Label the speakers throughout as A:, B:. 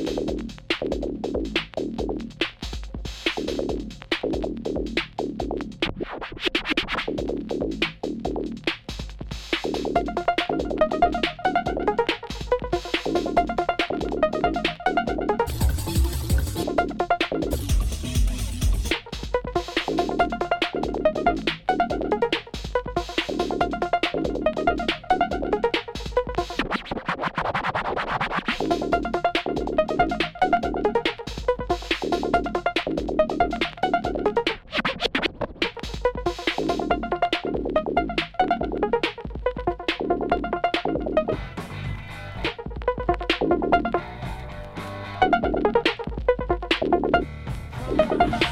A: う
B: ん。Dreams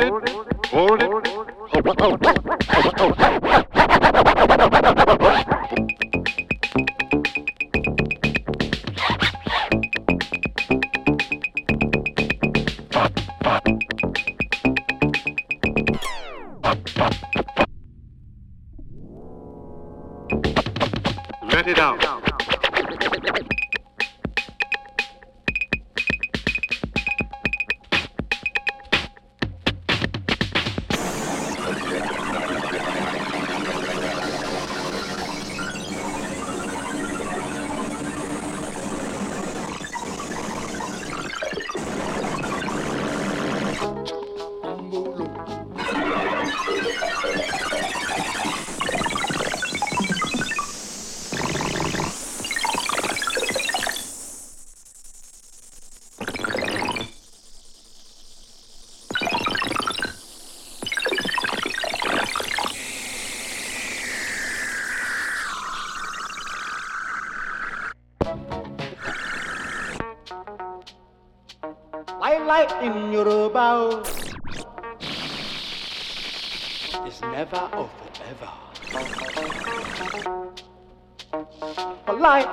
B: hold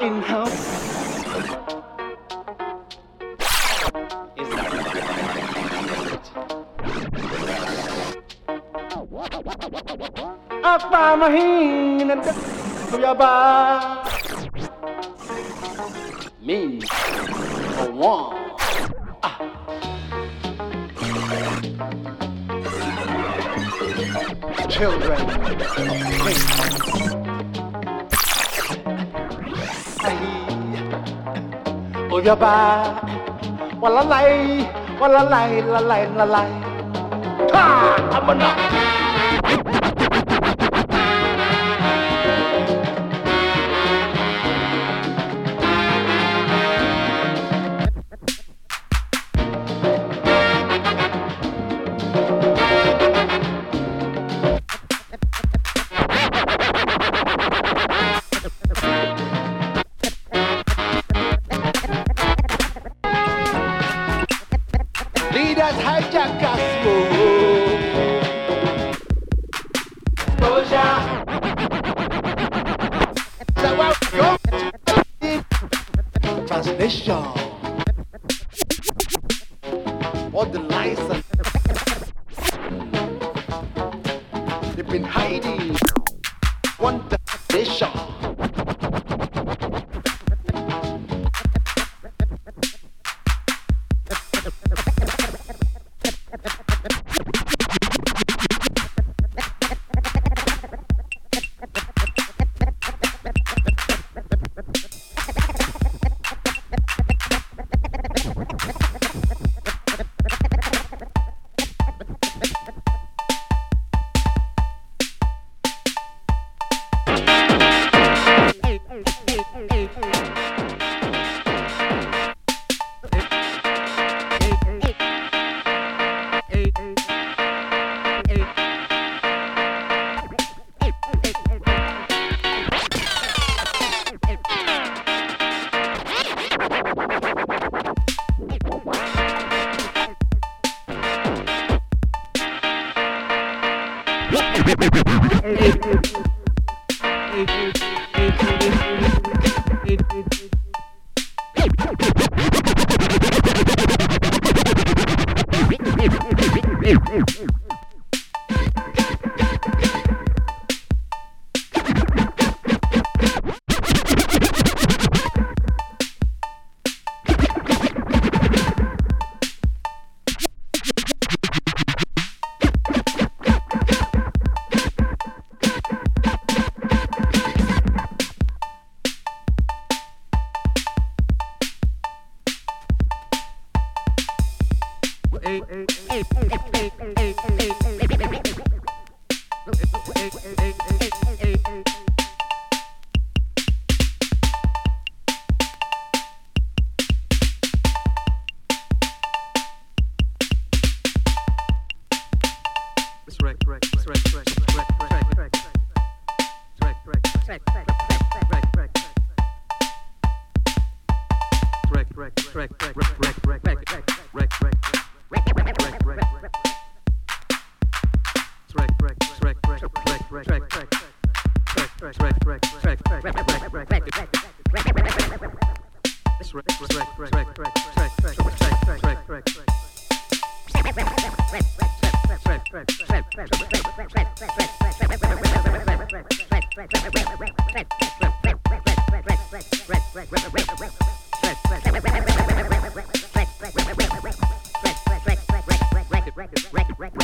A: in house. Apa mahin and kuyaba. Me, for one. children Oh, yeah, ba. Well, I lie, well, I lie, la lie, la lie. Ha! I'm enough.
C: Thank you. right.